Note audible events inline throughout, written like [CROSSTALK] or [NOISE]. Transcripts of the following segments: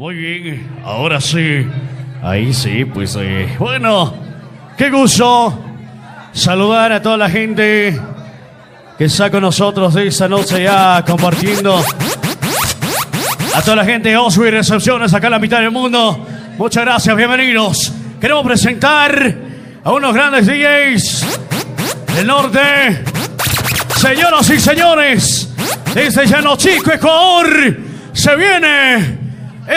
Muy bien, ahora sí. Ahí sí, pues eh, bueno, qué gusto saludar a toda la gente que está con nosotros esta noche ya compartiendo. A toda la gente de Oswald Recepciones acá en la mitad del mundo. Muchas gracias, bienvenidos. Queremos presentar a unos grandes DJs del norte. Señoras y señores, desde Llano Chico, Ecuador, se viene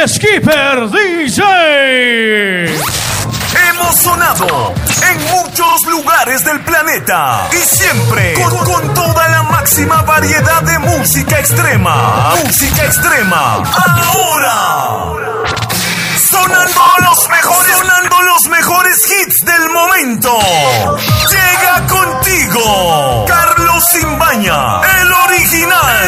Skipper DJ. Hemos sonado en muchos lugares del planeta y siempre con, toda la máxima variedad de música extrema. Música extrema. Ahora. Sonando los mejores, sonando los mejores hits del momento. Llega contigo Carlos Simbaña. El original.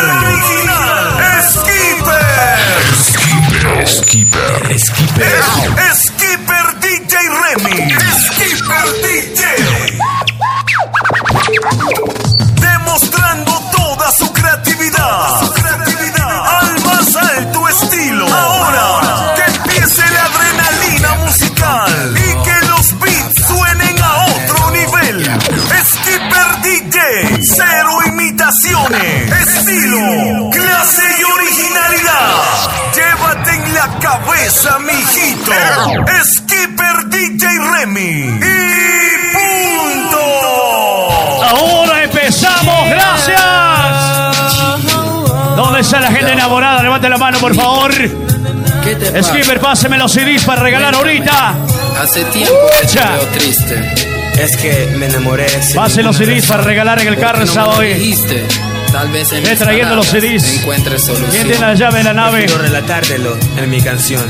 Mijito. Skipper DJ Remy. Y punto. Ahora empezamos, gracias. ¿Dónde está la gente enamorada? Levante la mano, por favor. ¿Qué te pasa? Skipper, páseme los CDs para regalar ahorita. Hace tiempo que triste. Es que me enamoré. Pase los CDs para regalar en el carro el No me sábado. Tal vez en mis trayendo los CDs. encuentres solución. ¿Quién tiene la llave de la nave? Quiero relatártelo en mi canción.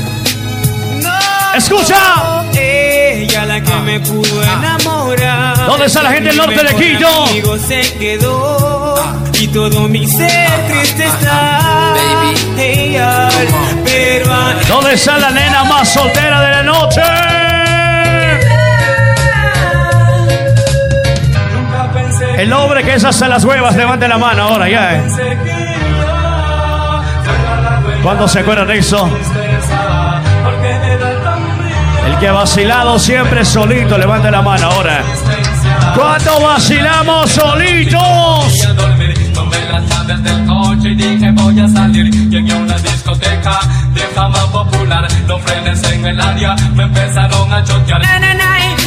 ¡Escucha! Ella la que me pudo enamorar. ¿Dónde está la gente del norte de Quito? amigo se quedó y todo mi ser triste está. Baby. Ella, pero a- ¿Dónde está la nena más soltera de la noche? nunca pensé El hombre que es hasta las huevas, levante la mano ahora ya. eh. ¿Cuándo se acuerdan de eso? Que ha vacilado siempre solito, levante la mano ahora. ¿Cuándo vacilamos solitos?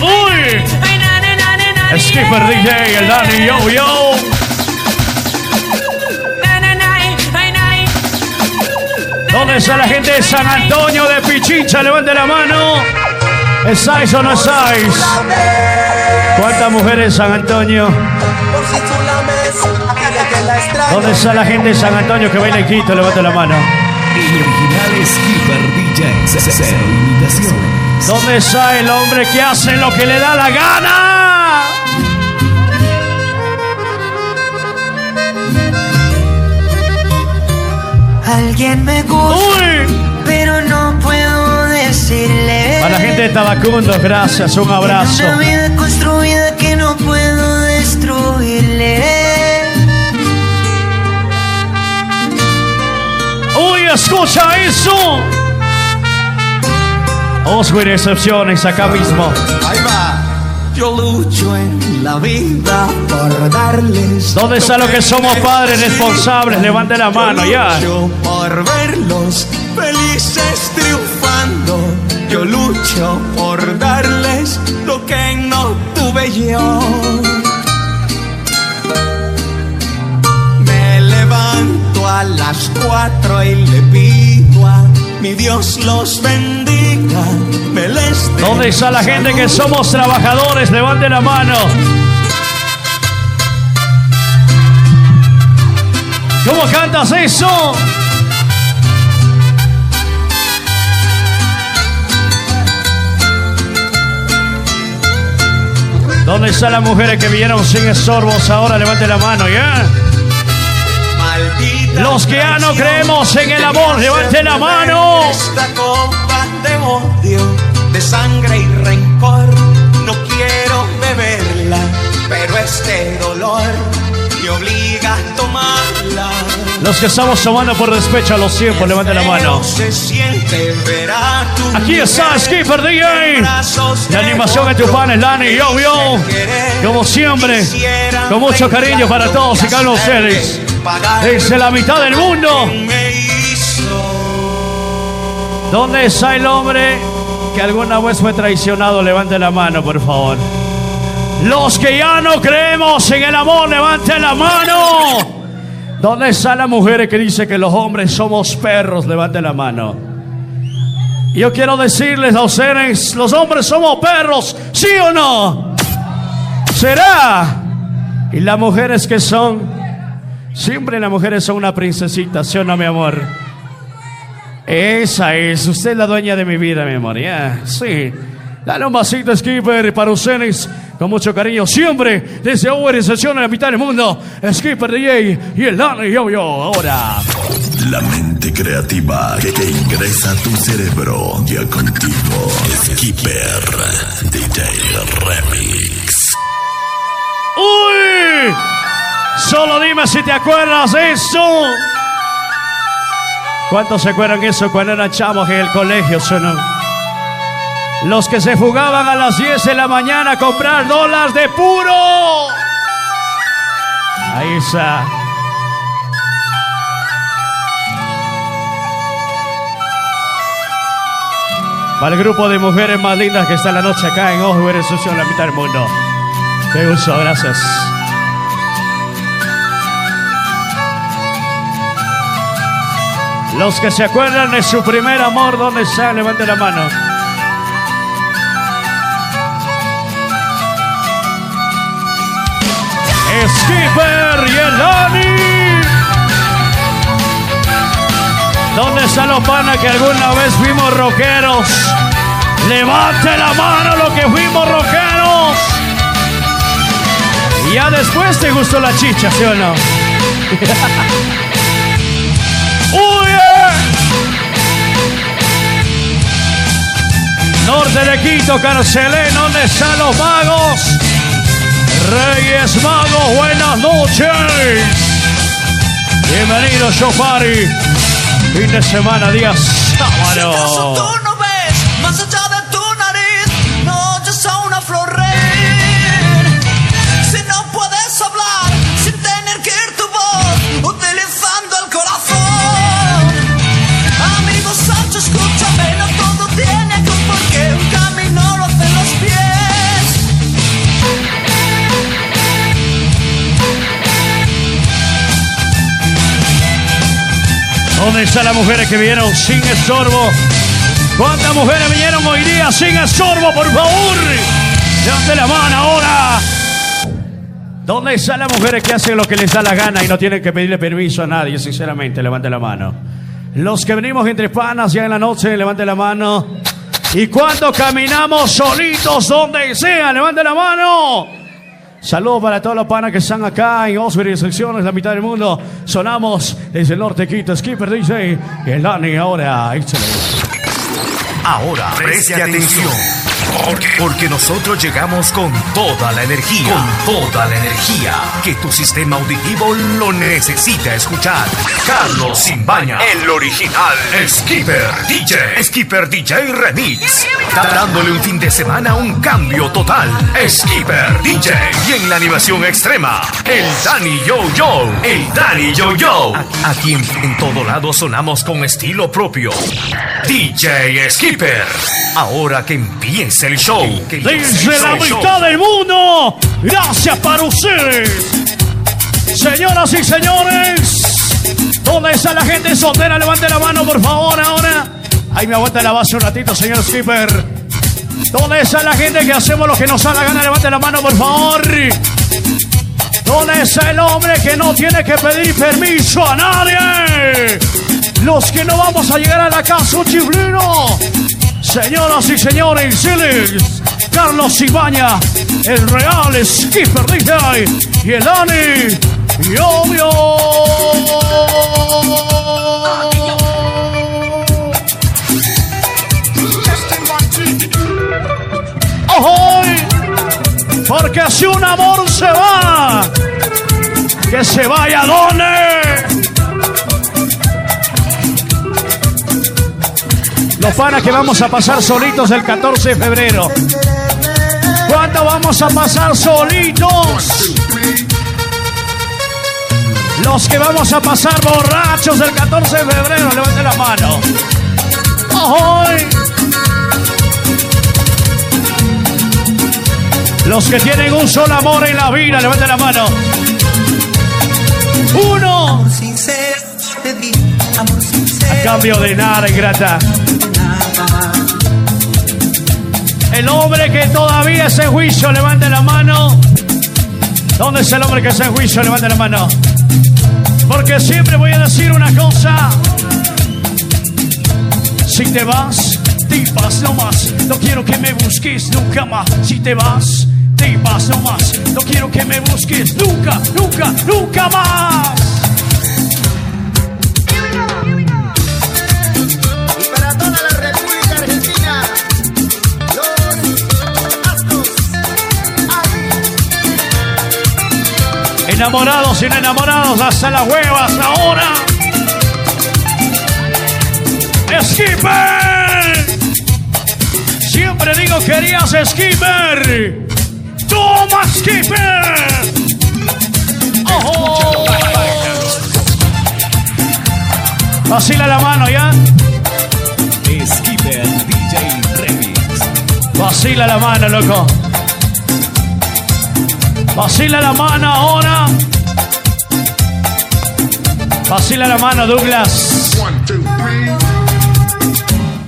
¡Uy! Skipper DJ, el Dani, yo, yo. ¿Dónde está la gente de San Antonio de Pichincha? Levante la mano. ¿Estáis o no estáis? ¿Cuántas mujeres en San Antonio? ¿Dónde está la gente de San Antonio que baila en Quito? Levante la mano. El original Skipper DJ. Cero imitaciones. ¿Dónde está el hombre que hace lo que le da la gana? Alguien me gusta, ¡Uy! pero no puedo. A la gente de Tabacundo, gracias, un abrazo. Una vida construida que no puedo destruirle. ¡Uy, escucha eso! Oswald Excepciones acá mismo. Yo lucho en la vida por darles. ¿Dónde está lo que somos padres responsables? Levante la mano ya. Yo por verlos felices triunfando. Yo lucho por darles lo que no tuve yo. Me levanto a las cuatro y le pido a mi Dios los bendiga. ¿Dónde está la gente que somos trabajadores? Levante la mano. ¿Cómo cantas eso? ¿Dónde están las mujeres que vinieron sin estorbos ahora? Levante la mano, ¿ya? Maldita Los que ya no creemos en el amor, levante la mano. Esta copa de odio, de sangre y rencor, no quiero beberla, pero este dolor me obliga a tomarla. Los que estamos tomando por despecho a los tiempos, levante la mano. Se siente ver a tu Aquí está Skipper DJ. La animación de tu pan es Lani, yo, yo. Como siempre, con mucho cariño para todos y cada uno de ustedes. Desde la mitad del mundo. ¿Dónde está el hombre que alguna vez fue traicionado? Levante la mano, por favor. Los que ya no creemos en el amor, levanten la mano. ¿Dónde está la mujer que dice que los hombres somos perros? Levante la mano. Yo quiero decirles a ustedes, los hombres somos perros, ¿sí o no? ¿Será? Y las mujeres que son, siempre las mujeres son una princesita, ¿sí o no, mi amor? Esa es, usted es la dueña de mi vida, mi amor, ya, sí. Dale un vasito, Skipper, para ustedes, con mucho cariño, siempre, desde organización en la mitad del mundo, Skipper DJ y el Dani Yo Yo, ahora. La mente creativa que te ingresa a tu cerebro. Ya contigo. Skipper DJ Remix. ¡Uy! Solo dime si te acuerdas de eso. ¿Cuántos se acuerdan eso cuando eran chavos en el colegio, o? Los que se jugaban a las 10 de la mañana a comprar dólares de puro. Ahí está. Para el grupo de mujeres más lindas que está la noche acá en Ojo Eres Sucio en la mitad del mundo. Qué gusto, gracias. Los que se acuerdan de su primer amor, ¿dónde está? Levante la mano. Skipper y el Dani. ¿Dónde están los panas que alguna vez fuimos rockeros? Levante la mano los que fuimos rockeros. Y ya después te gustó la chicha, ¿sí o no? [LAUGHS] ¡Uy! Norte de Quito, Carcelén, ¿dónde están los magos? Reyes Magos, buenas noches. Bienvenidos, Show Party. Fin de semana, día sábado. ¿Dónde están las mujeres que vinieron sin estorbo? ¿Cuántas mujeres vinieron hoy día sin estorbo, por favor? Levante la mano ahora. ¿Dónde están las mujeres que hacen lo que les da la gana y no tienen que pedirle permiso a nadie? Sinceramente, levante la mano. Los que venimos entre panas ya en la noche, levante la mano. Y cuando caminamos solitos, donde sea, levante la mano. Saludos para todos los panas que están acá en Osbury, secciones, la mitad del mundo. Sonamos desde el norte, Quito, Skipper dice el Dani ahora, excelente. Ahora preste atención. Porque, porque nosotros llegamos con toda la energía. Con toda la energía que tu sistema auditivo lo necesita escuchar. Carlos Simbaña, el original. Skipper DJ. Skipper DJ Remix. Dándole un fin de semana un cambio total. Skipper DJ. Y en la animación extrema, el Danny Yo Yo. El Danny Yo Yo. Aquí en, en todo lado sonamos con estilo propio. DJ Skipper. Ahora que empiece el show. Desde la mitad del mundo, gracias para ustedes. Señoras y señores, ¿dónde está la gente soltera? Levante la mano, por favor, ahora. Ahí me aguanta la base un ratito, señor Skipper. ¿Dónde está la gente que hacemos lo que nos da la gana? Levante la mano, por favor. ¿Dónde está el hombre que no tiene que pedir permiso a nadie? Los que no vamos a llegar a la casa, un chiflino. Señoras y señores, Siles, Carlos Ibaña, el real Skipper DJ y el Dani y obvio. ¡Ojoy! Porque si un amor se va, que se vaya donde. Los panas que vamos a pasar solitos el 14 de febrero. ¿Cuándo vamos a pasar solitos? Los que vamos a pasar borrachos el 14 de febrero, levanten la mano. ¡Ahoy! Los que tienen un solo amor en la vida, levanten la mano. Uno. A cambio de nada, ingrata. El hombre que todavía es en juicio, levante la mano. ¿Dónde es el hombre que está en juicio? Levante la mano. Porque siempre voy a decir una cosa. Si te vas, te vas nomás. No quiero que me busques nunca más. Si te vas, te vas nomás. No quiero que me busques nunca, nunca, nunca más. Enamorados y no enamorados hasta las huevas ahora. ¡Skipper! Siempre digo querías Skipper. ¡Toma Skipper! ¡Ojo! Vacila la mano ya. Skipper DJ Remix. Vacila la mano, loco. Vacila la mano ahora. Vacila la mano, Douglas.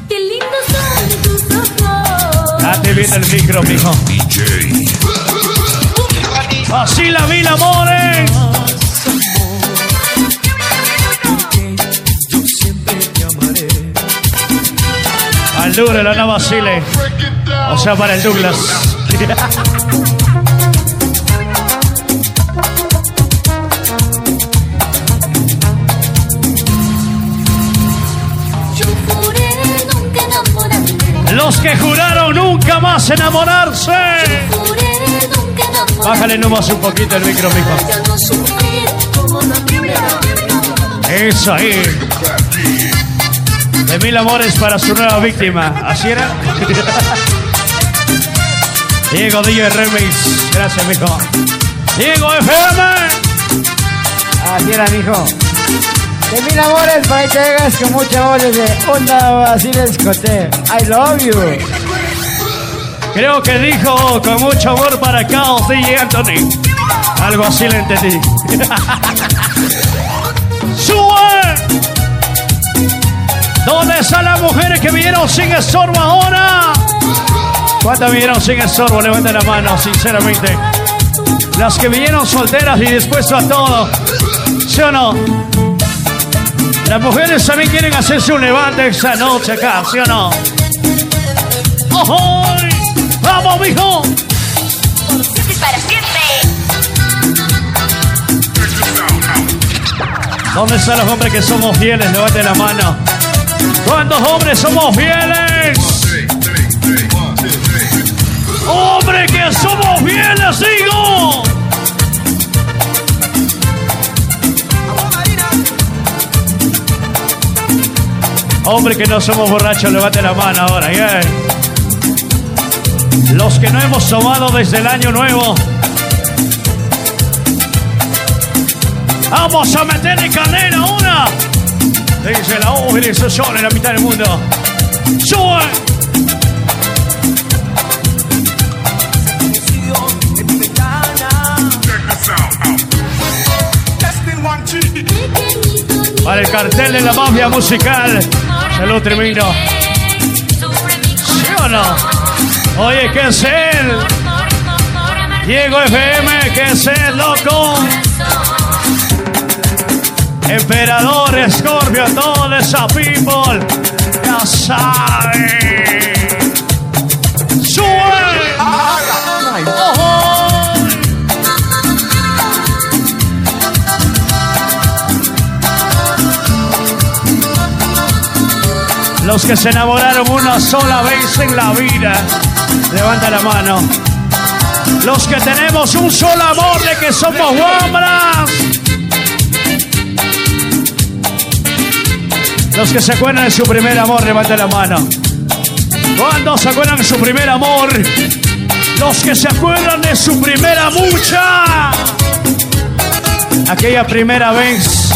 Qué lindos son tus ojos. Date bien el micro, mijo. Vacila mil amores. Al duro, la no vacile. O sea, para el Douglas. [LAUGHS] Que juraron nunca más enamorarse. Bájale nomás un poquito el micro, mijo. Eso ahí. De mil amores para su nueva víctima. ¿Así era? [LAUGHS] Diego DJ Remix. Gracias, mijo. Diego FM. Así era, mijo. De mil amores, para que llegas con mucho amor desde Onda así les conté. I love you. Creo que dijo con mucho amor para Chaos DJ Anthony. Algo así le entendí. [LAUGHS] ¡Sube! ¿Dónde están las mujeres que vinieron sin estorbo ahora? ¿Cuántas vinieron sin estorbo? Levanten la mano, sinceramente. Las que vinieron solteras y dispuestas a todo. ¿Sí o no? Las mujeres también quieren hacerse un levante esta noche acá, ¿sí o no? ¡Ojo! ¡Vamos, mijo! ¿Dónde están los hombres que somos fieles? Levanten la mano. ¿Cuántos hombres somos fieles? ¡Hombre que somos fieles, digo! Hombre que no somos borrachos, levante la mano ahora, yeah. Los que no hemos tomado desde el año nuevo. Vamos a meterle canela ahora. Dice la organización en la mitad del mundo. ¡Sube! Para el cartel de la mafia musical. Salud tremendo. ¿Sí o no? Oye, ¿qué es él? Diego FM, ¿qué es él, loco? Emperador, Scorpio, todo esa people. Ya sabe. ¡Sube! Los que se enamoraron una sola vez en la vida, levanta la mano. Los que tenemos un solo amor de que somos guambras. Los que se acuerdan de su primer amor, levanten la mano. ¿Cuándo se acuerdan de su primer amor? Los que se acuerdan de su primera mucha. Aquella primera vez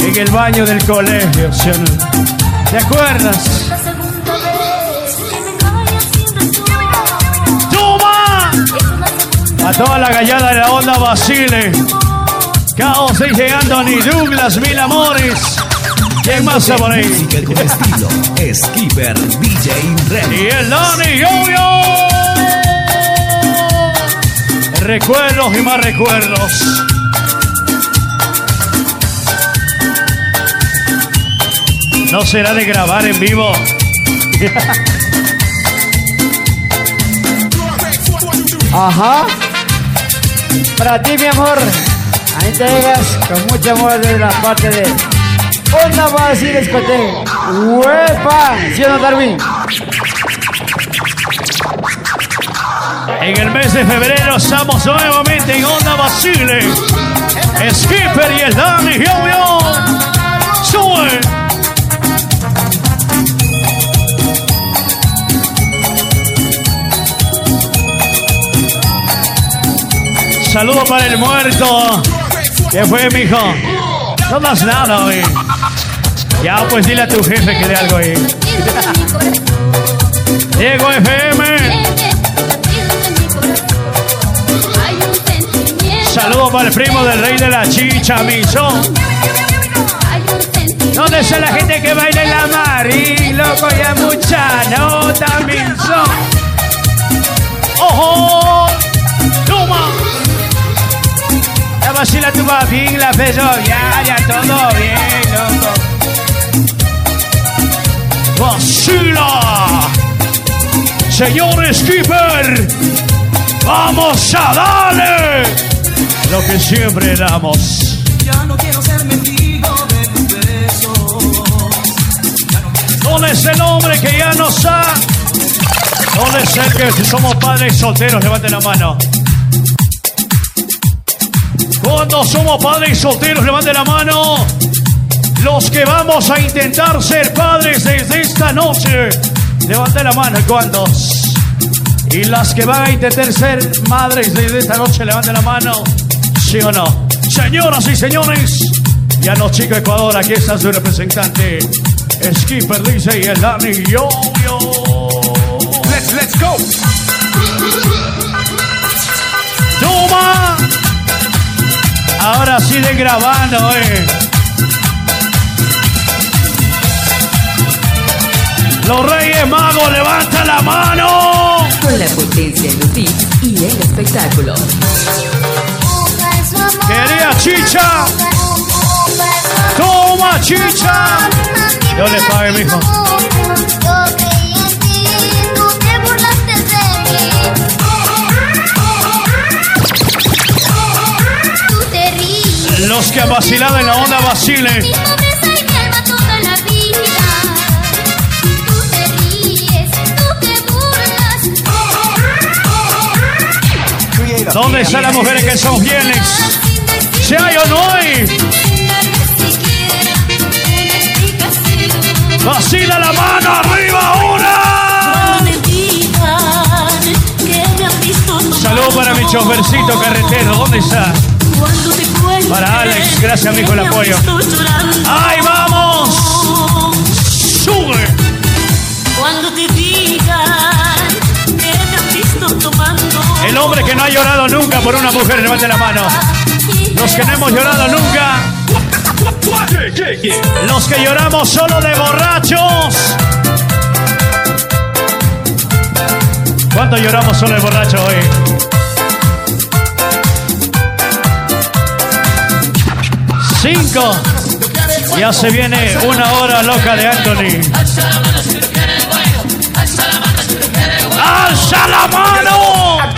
en el baño del colegio, ¿sí? ¿Te acuerdas? ¡Toma! A toda la gallada de la onda Basile. Caos DJ Anthony Douglas, mil amores. ¿Quién más está por ahí? Música con estilo. Skipper DJ Y Remix. el Dani Yo-Yo. Recuerdos y más recuerdos. No será de grabar en vivo. Ajá. Para ti, mi amor. Ahí te llegas con mucho amor de la parte de Onda Brasil Discoteca. ¡Huepa! ¿Sí o no, Darwin? En el mes de febrero estamos nuevamente en Onda Basile. Skipper y el Dani Yo-Yo. Sube. Saludo para el muerto. ¿Qué fue, mijo? No más nada, güey. Ya, pues dile a tu jefe que dé algo ahí. Diego FM. Saludo para el primo del rey de la chicha, miso. ¿Dónde está la gente que baila en la mar? Y loco, ya mucha nota, miso. Va bien, la ya todo bien, loco. ¡Vacila! Señor Skipper, vamos a darle lo que siempre damos. Ya no quiero ser mendigo de tus besos. ¿Dónde es el hombre que ya no está? ¿Dónde es el que somos padres solteros? Levanten la mano. Cuando somos padres solteros, levanten la mano. Los que vamos a intentar ser padres desde esta noche, levanten la mano. ¿Cuántos? Y las que van a intentar ser madres desde esta noche, levanten la mano. ¿Sí o no? Señoras y señores, ya no chico Ecuador, aquí está su representante. Skipper dice y el Dani Yo Yo. Let's, let's go. ¡Toma! Ahora sigue grabando, eh. Los Reyes Magos, levanta la mano. Con la potencia en los beats y el espectáculo. Quería chicha. Toma chicha. Yo le pague, mijo. Los que han vacilado en la onda Basile. ¿Dónde están las mujeres que son fieles? Si hay o no hay. Vacila la mano arriba ahora. Saludos para mi chofercito carretero. ¿Dónde está? Para Alex, gracias amigo el apoyo. ¡Ahí vamos! ¡Sube! Cuando te digan que me han visto tomando. El hombre que no ha llorado nunca por una mujer, levante la mano. Los que no hemos llorado nunca. Los que lloramos solo de borrachos. ¿Cuánto lloramos solo de borrachos hoy? Cinco. Ya se viene una hora loca de Anthony. ¡Alza la mano! La.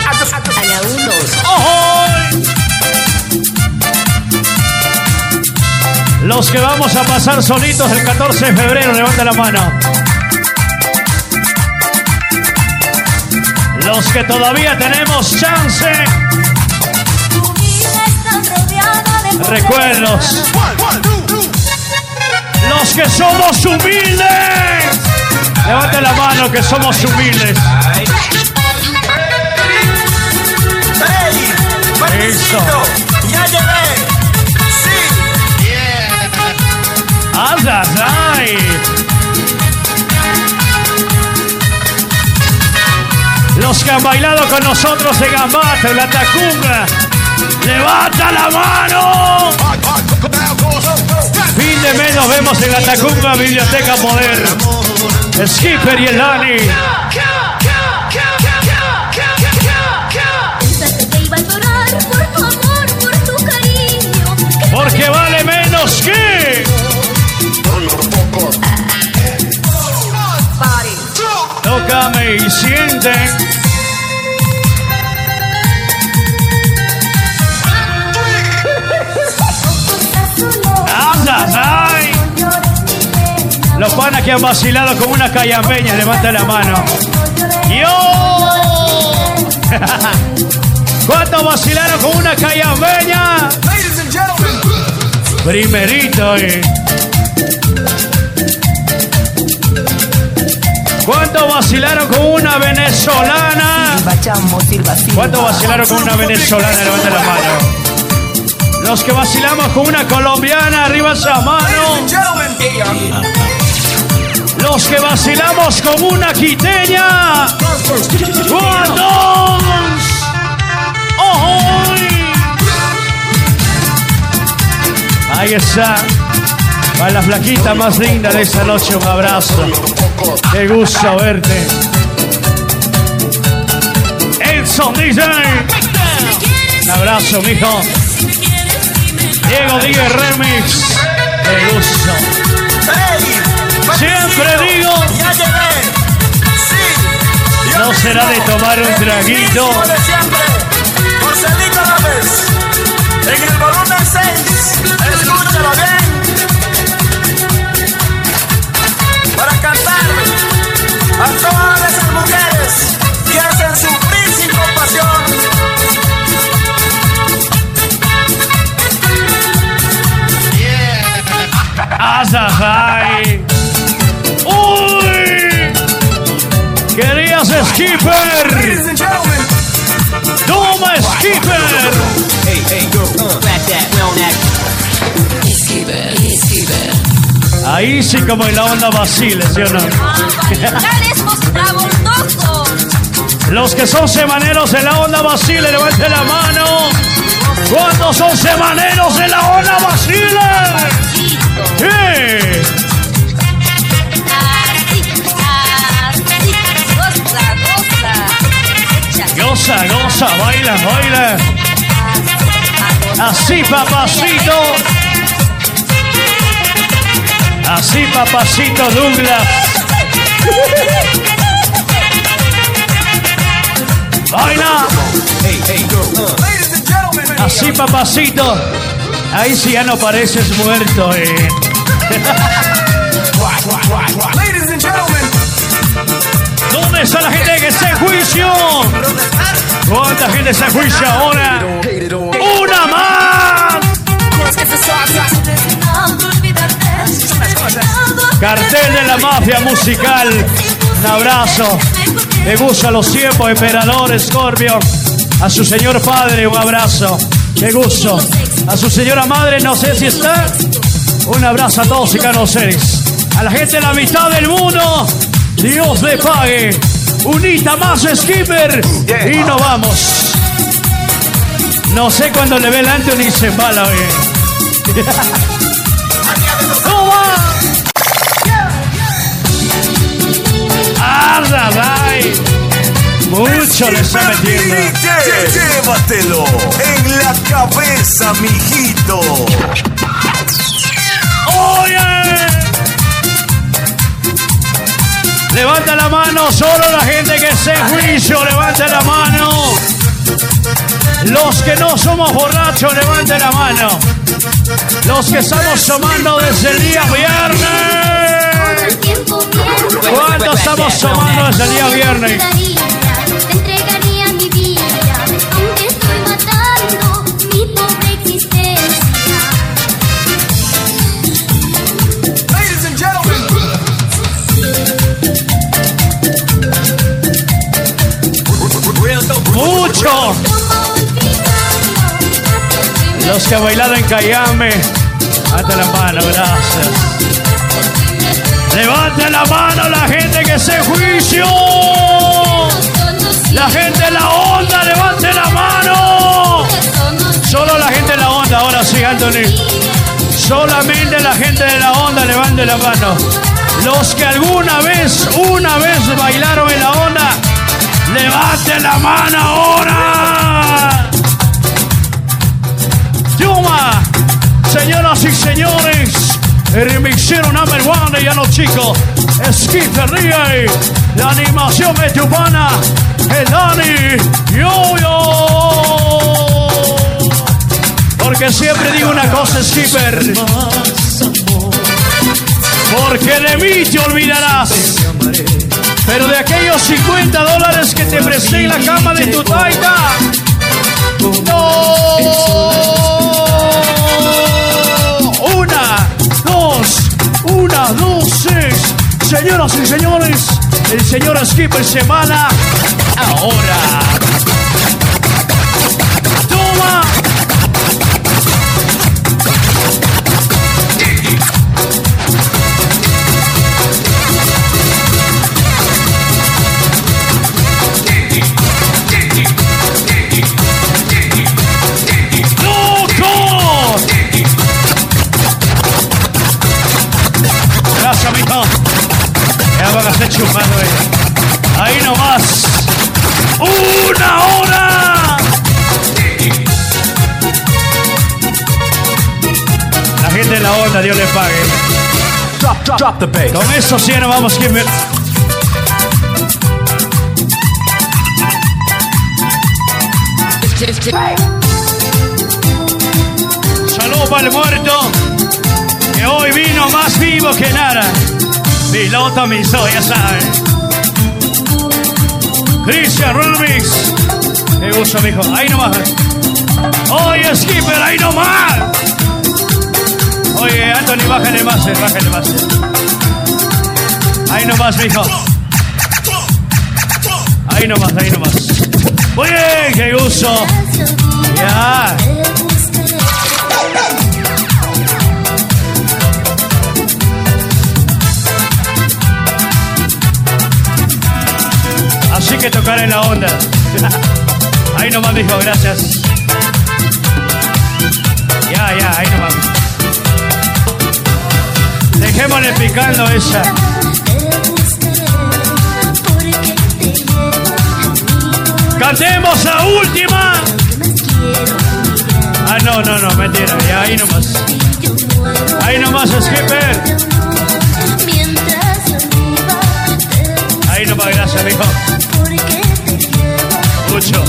Los que vamos a pasar solitos el 14 de febrero, levanta la mano. Los que todavía tenemos chance. Recuerdos. Los que somos humildes. Levante la mano que somos humildes. Eso. Ya llegué. Sí. ¡Anda! Los que han bailado con nosotros en Gambata, en la Tacunga. ¡Levanta la mano! Fin de mes nos vemos en la Tacunga Biblioteca Poder. Skipper y el Dani. Porque vale menos que. Tócame y sienten. Los panas que han vacilado con una callambeña, levanta la mano. ¡Yo! [LAUGHS] ¿Cuántos vacilaron con una callambeña? Primerito, eh. ¿Cuántos vacilaron con una venezolana? ¿Cuántos vacilaron con una venezolana? Levanta la mano. Los que vacilamos con una colombiana, arriba esa mano. Que vacilamos con una quiteña. ¿Cuántos? ¡Ojoy! Ahí está. Para la flaquita más linda de esta noche, un abrazo. Qué gusto verte. Edson DJ. Un abrazo, mijo. Diego Díaz Remix. Qué gusto. Siempre digo. No será de tomar un traguito. En el volumen 6. Escúchalo bien. ¡Querías skipper! ¡Toma skipper! Hey, hey, girl, uh, back that, we on that. Skipper, skipper. Ahí sí como en la onda Basile, ¿sí o no? Los que son semaneros en la onda Basile, levanten la mano. ¿Cuántos son semaneros en la onda Basile? ¡Sí! Goza, goza, baila, baila. Así, papacito. Así, papacito Douglas. Baila. Así, papacito. Ahí sí ya no pareces muerto, eh. [LAUGHS] ¿Dónde está la gente que en juicio? ¿Cuánta gente en juicio ahora? ¡Una más! Cartel de la mafia musical. Un abrazo. Me gusta los tiempos, emperador Scorpio. A su señor padre, un abrazo. Qué gusto. A su señora madre, no sé si está. Un abrazo a todos y seres. A la gente de la mitad del mundo, Dios le pague. Unita más, Skipper. Y nos vamos. No sé cuándo le ve el Anthony se embala, oye. [LAUGHS] ¡Arda, bye! Mucho le está metiendo. Llévatelo en la cabeza, mijito. ¡Oye! Levanta la mano, solo la gente que esté en juicio, levanta la mano. Los que no somos borrachos, levante la mano. Los que estamos tomando desde el día viernes. ¿Cuántos estamos tomando desde el día viernes? Los que bailaron en Cayame. Hasta la mano, gracias. Levante la mano la gente que se juicio. La gente de la onda, levante la mano. Solo la gente de la onda, ahora sí, Anthony. Solamente la gente de la onda, levante la mano. Los que alguna vez, una vez bailaron en la onda, levante la mano ahora. Yuma, señoras y señores, el remixero number one de Llano Chico, Skipper DJ, la animación metubana, el Dani, yo. Porque siempre digo una cosa, Skipper. Porque de mí te olvidarás. Pero de aquellos 50 dólares que te presté en la cama de tu taita. No. Una, dos, una, dos, seis. Señoras y señores, el señor Skipper Semana. Ahora. Toma. Ser chupando ahí. Ahí nomás. ¡Una hora! La gente de la onda, Dios le pague. Drop, drop, drop the bass. Con eso sí nos vamos, Kimber. Salud para el muerto, que hoy vino más vivo que nada. Piloto miso, ya saben. Christian Remix. Me gusta, mijo. Ahí nomás. Oye, Skipper, ahí nomás. Oye, Anthony, bájale más, eh, bájale más. eh. Ahí nomás, mijo. Ahí nomás, ahí nomás. Muy bien, qué gusto. Ya. Así que tocar en la onda. [LAUGHS] Ahí nomás, mijo, gracias. Ya, ya, ahí nomás. Dejémosle picando esa. Cantemos la última. Ah, no, no, no, mentira. Ya, ahí nomás. Ahí nomás, Skipper. Ahí nomás, gracias, mijo. Mucho.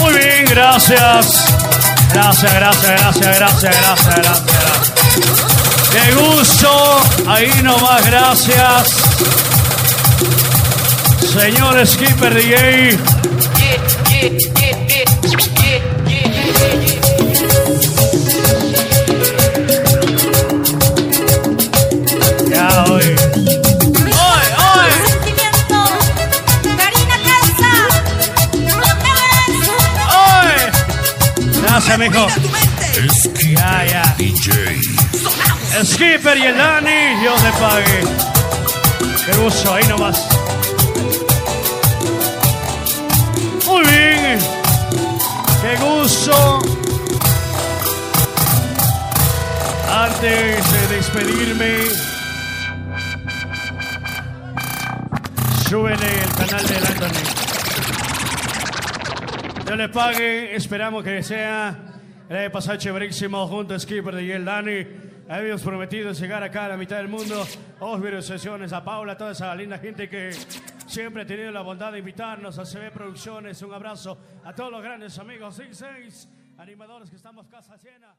Muy bien, gracias. Gracias, gracias, gracias, gracias, gracias, gracias. Qué gusto. Ahí nomás, gracias. Señor Skipper DJ. Gracias, mijo. Ya, ya. Skipper y el Dani, Dios le pague. Qué gusto, ahí nomás. Muy bien. Qué gusto. Antes de despedirme, súbele el canal del Anthony. Dios le pague, esperamos que sea. Le haya pasado chéverísimo junto a Skipper y el Dani. Habíamos prometido llegar acá a la mitad del mundo. Osvaldo Sesiones, a Paula, toda esa linda gente que siempre ha tenido la bondad de invitarnos a CB Producciones. Un abrazo a todos los grandes amigos, 6 animadores que estamos casa llena.